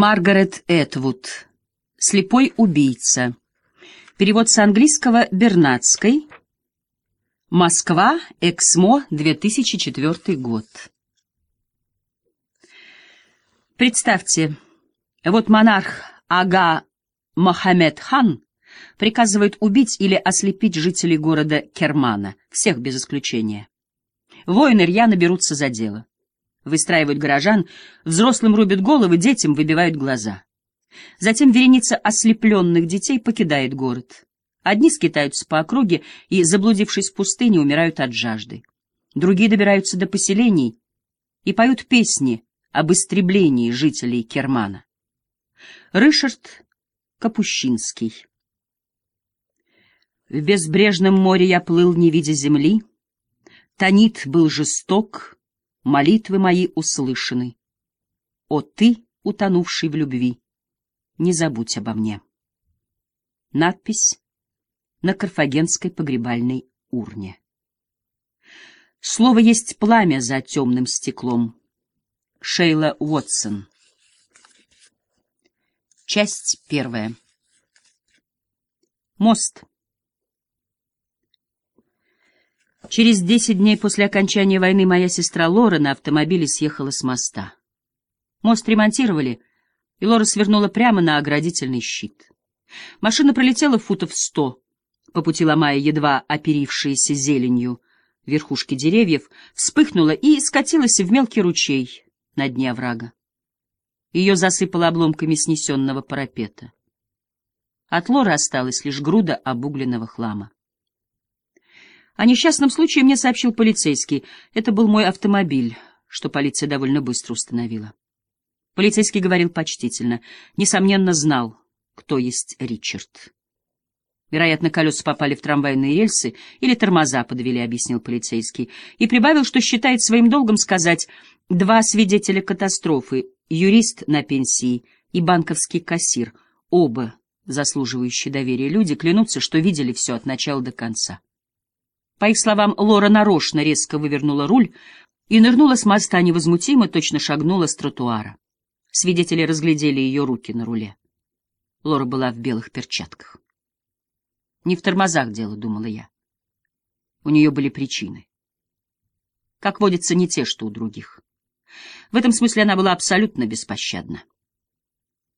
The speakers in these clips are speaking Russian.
Маргарет Этвуд. Слепой убийца. Перевод с английского Бернацкой. Москва, Эксмо, 2004 год. Представьте, вот монарх Ага Мохаммед хан приказывает убить или ослепить жителей города Кермана, всех без исключения. Воины рьяно берутся за дело. Выстраивают горожан, взрослым рубят головы, детям выбивают глаза. Затем вереница ослепленных детей покидает город. Одни скитаются по округе и, заблудившись в пустыне, умирают от жажды. Другие добираются до поселений и поют песни об истреблении жителей Кермана. Рышард Капущинский В безбрежном море я плыл, не видя земли. Танит был жесток, молитвы мои услышаны. О ты, утонувший в любви, не забудь обо мне. Надпись на карфагенской погребальной урне. Слово есть пламя за темным стеклом. Шейла Уотсон. Часть первая. Мост. Через десять дней после окончания войны моя сестра Лора на автомобиле съехала с моста. Мост ремонтировали, и Лора свернула прямо на оградительный щит. Машина пролетела футов сто, по пути ломая едва оперившиеся зеленью верхушки деревьев, вспыхнула и скатилась в мелкий ручей на дне оврага. Ее засыпало обломками снесенного парапета. От Лоры осталась лишь груда обугленного хлама. О несчастном случае мне сообщил полицейский. Это был мой автомобиль, что полиция довольно быстро установила. Полицейский говорил почтительно. Несомненно, знал, кто есть Ричард. Вероятно, колеса попали в трамвайные рельсы или тормоза подвели, — объяснил полицейский. И прибавил, что считает своим долгом сказать два свидетеля катастрофы, юрист на пенсии и банковский кассир, оба заслуживающие доверия люди, клянутся, что видели все от начала до конца. По их словам, Лора нарочно резко вывернула руль и нырнула с моста невозмутимо, точно шагнула с тротуара. Свидетели разглядели ее руки на руле. Лора была в белых перчатках. Не в тормозах дело, думала я. У нее были причины. Как водится, не те, что у других. В этом смысле она была абсолютно беспощадна.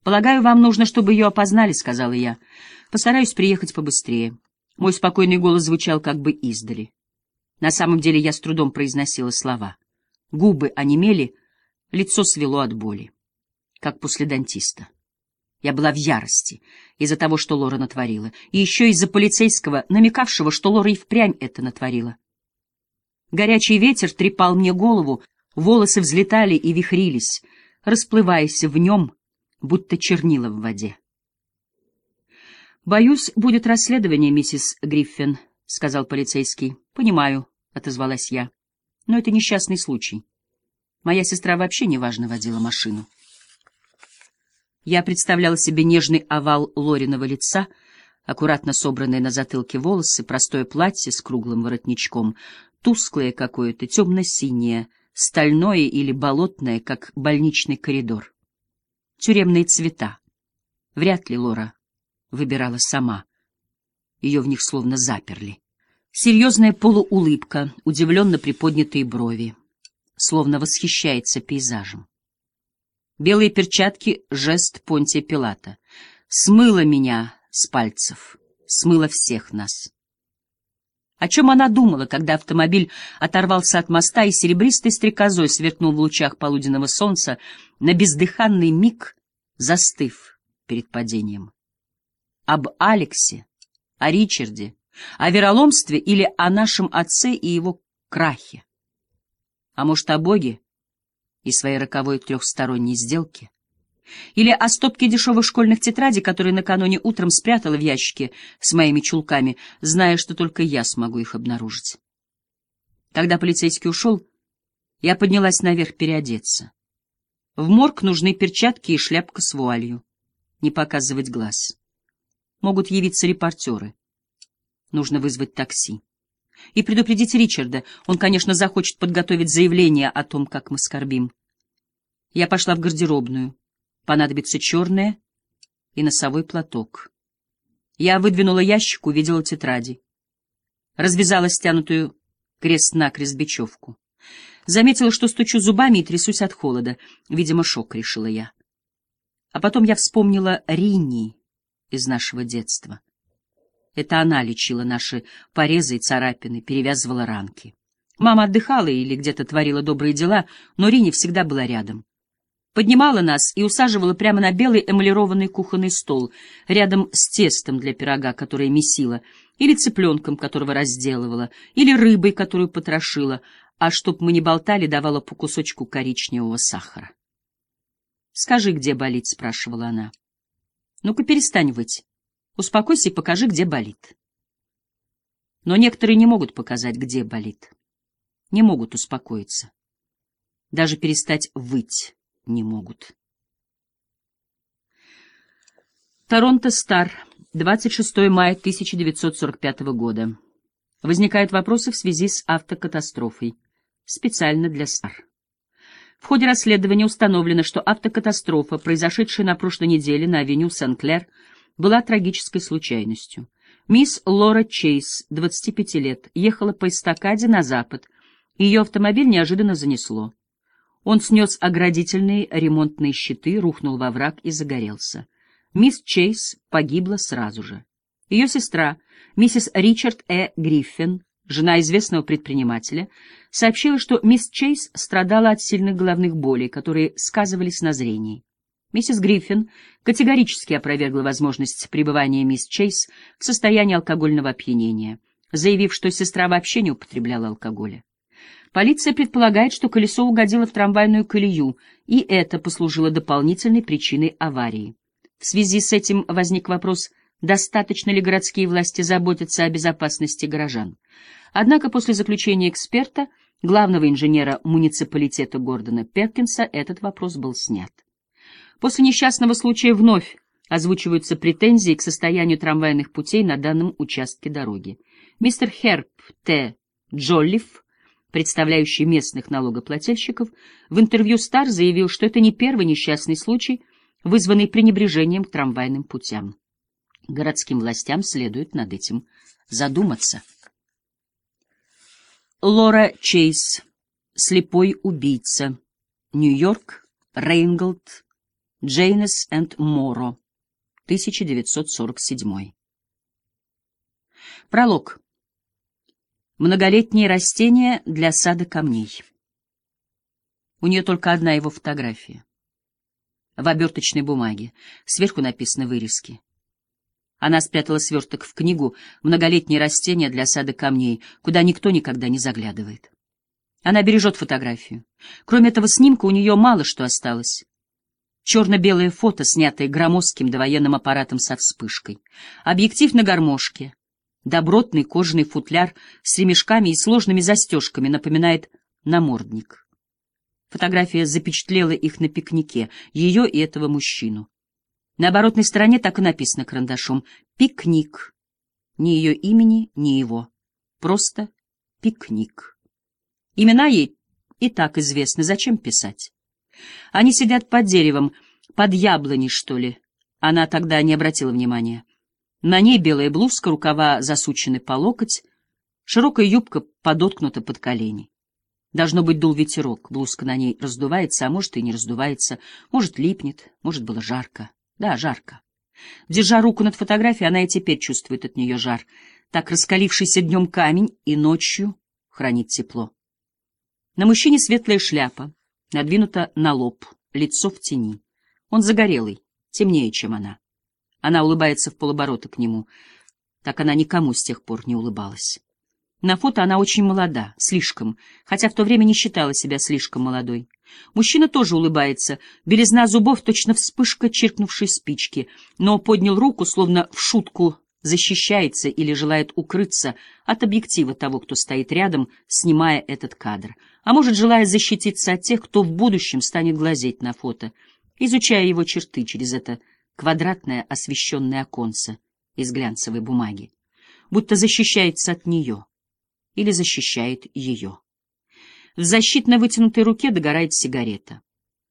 «Полагаю, вам нужно, чтобы ее опознали», — сказала я. «Постараюсь приехать побыстрее». Мой спокойный голос звучал как бы издали. На самом деле я с трудом произносила слова. Губы онемели, лицо свело от боли, как после дантиста. Я была в ярости из-за того, что Лора натворила, и еще из-за полицейского, намекавшего, что Лора и впрямь это натворила. Горячий ветер трепал мне голову, волосы взлетали и вихрились, расплываясь в нем, будто чернила в воде. «Боюсь, будет расследование, миссис Гриффин», — сказал полицейский. «Понимаю», — отозвалась я. «Но это несчастный случай. Моя сестра вообще неважно водила машину». Я представляла себе нежный овал Лориного лица, аккуратно собранные на затылке волосы, простое платье с круглым воротничком, тусклое какое-то, темно-синее, стальное или болотное, как больничный коридор. Тюремные цвета. Вряд ли Лора выбирала сама. Ее в них словно заперли. Серьезная полуулыбка, удивленно приподнятые брови, словно восхищается пейзажем. Белые перчатки — жест Понтия Пилата. Смыло меня с пальцев, смыло всех нас. О чем она думала, когда автомобиль оторвался от моста и серебристой стрекозой сверкнул в лучах полуденного солнца, на бездыханный миг застыв перед падением? Об Алексе, о Ричарде, о вероломстве или о нашем отце и его крахе? А может, о Боге и своей роковой трехсторонней сделке? Или о стопке дешевых школьных тетрадей, которые накануне утром спрятала в ящике с моими чулками, зная, что только я смогу их обнаружить? Когда полицейский ушел, я поднялась наверх переодеться. В морг нужны перчатки и шляпка с вуалью. Не показывать глаз могут явиться репортеры. Нужно вызвать такси. И предупредить Ричарда. Он, конечно, захочет подготовить заявление о том, как мы скорбим. Я пошла в гардеробную. Понадобится черное и носовой платок. Я выдвинула ящик, увидела тетради. Развязала стянутую крест-накрест бечевку. Заметила, что стучу зубами и трясусь от холода. Видимо, шок, решила я. А потом я вспомнила Ринни из нашего детства. Это она лечила наши порезы и царапины, перевязывала ранки. Мама отдыхала или где-то творила добрые дела, но Рини всегда была рядом. Поднимала нас и усаживала прямо на белый эмалированный кухонный стол, рядом с тестом для пирога, которое месила, или цыпленком, которого разделывала, или рыбой, которую потрошила, а чтоб мы не болтали, давала по кусочку коричневого сахара. «Скажи, где болит?» — спрашивала она. «Ну-ка, перестань выть. Успокойся и покажи, где болит». Но некоторые не могут показать, где болит. Не могут успокоиться. Даже перестать выть не могут. Торонто Стар, 26 мая 1945 года. Возникают вопросы в связи с автокатастрофой. Специально для Стар. В ходе расследования установлено, что автокатастрофа, произошедшая на прошлой неделе на авеню Сен-Клер, была трагической случайностью. Мисс Лора Чейз, 25 лет, ехала по эстакаде на запад. Ее автомобиль неожиданно занесло. Он снес оградительные ремонтные щиты, рухнул во враг и загорелся. Мисс Чейз погибла сразу же. Ее сестра, миссис Ричард Э. Гриффин, жена известного предпринимателя, сообщила, что мисс Чейз страдала от сильных головных болей, которые сказывались на зрении. Миссис Гриффин категорически опровергла возможность пребывания мисс Чейз в состоянии алкогольного опьянения, заявив, что сестра вообще не употребляла алкоголя. Полиция предполагает, что колесо угодило в трамвайную колею, и это послужило дополнительной причиной аварии. В связи с этим возник вопрос, достаточно ли городские власти заботятся о безопасности горожан. Однако после заключения эксперта, главного инженера муниципалитета Гордона Перкинса, этот вопрос был снят. После несчастного случая вновь озвучиваются претензии к состоянию трамвайных путей на данном участке дороги. Мистер Херб Т. Джоллиф представляющий местных налогоплательщиков, в интервью Стар заявил, что это не первый несчастный случай, вызванный пренебрежением к трамвайным путям. Городским властям следует над этим задуматься. Лора Чейз. Слепой убийца. Нью-Йорк. Рейнголд. Джейнес энд Моро. 1947. Пролог. Многолетние растения для сада камней. У нее только одна его фотография. В оберточной бумаге. Сверху написаны вырезки. Она спрятала сверток в книгу «Многолетние растения для сада камней», куда никто никогда не заглядывает. Она бережет фотографию. Кроме этого снимка у нее мало что осталось. Черно-белое фото, снятое громоздким довоенным аппаратом со вспышкой. Объектив на гармошке. Добротный кожаный футляр с ремешками и сложными застежками напоминает намордник. Фотография запечатлела их на пикнике, ее и этого мужчину. На оборотной стороне так и написано карандашом «Пикник». Ни ее имени, ни его. Просто пикник. Имена ей и так известны, зачем писать? Они сидят под деревом, под яблони, что ли. Она тогда не обратила внимания. На ней белая блузка, рукава засучены по локоть, широкая юбка подоткнута под колени. Должно быть, дул ветерок, блузка на ней раздувается, а может и не раздувается, может липнет, может было жарко. Да, жарко. Держа руку над фотографией, она и теперь чувствует от нее жар. Так раскалившийся днем камень и ночью хранит тепло. На мужчине светлая шляпа, надвинута на лоб, лицо в тени. Он загорелый, темнее, чем она. Она улыбается в полоборота к нему. Так она никому с тех пор не улыбалась. На фото она очень молода, слишком, хотя в то время не считала себя слишком молодой. Мужчина тоже улыбается, белизна зубов точно вспышка чиркнувшей спички, но поднял руку, словно в шутку защищается или желает укрыться от объектива того, кто стоит рядом, снимая этот кадр, а может, желая защититься от тех, кто в будущем станет глазеть на фото, изучая его черты через это квадратное освещенное оконце из глянцевой бумаги, будто защищается от нее или защищает ее. В защитно вытянутой руке догорает сигарета.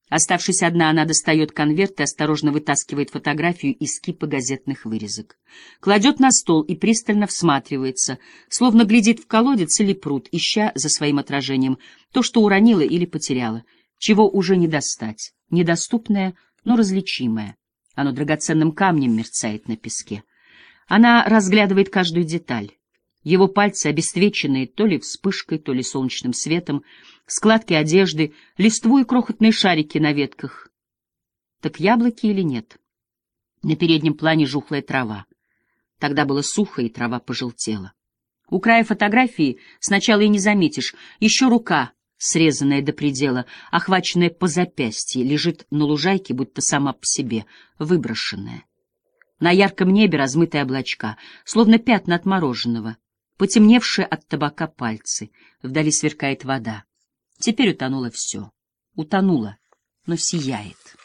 Оставшись одна, она достает конверт и осторожно вытаскивает фотографию из кипа газетных вырезок. Кладет на стол и пристально всматривается, словно глядит в колодец или пруд, ища за своим отражением то, что уронила или потеряла, чего уже не достать, недоступное, но различимое. Оно драгоценным камнем мерцает на песке. Она разглядывает каждую деталь. Его пальцы, обесцвеченные то ли вспышкой, то ли солнечным светом, складки одежды, листву и крохотные шарики на ветках. Так яблоки или нет? На переднем плане жухлая трава. Тогда было сухо, и трава пожелтела. У края фотографии сначала и не заметишь, еще рука, срезанная до предела, охваченная по запястье, лежит на лужайке, будто сама по себе, выброшенная. На ярком небе размытые облачка, словно пятна от мороженого потемневшие от табака пальцы. Вдали сверкает вода. Теперь утонуло все. Утонуло, но сияет.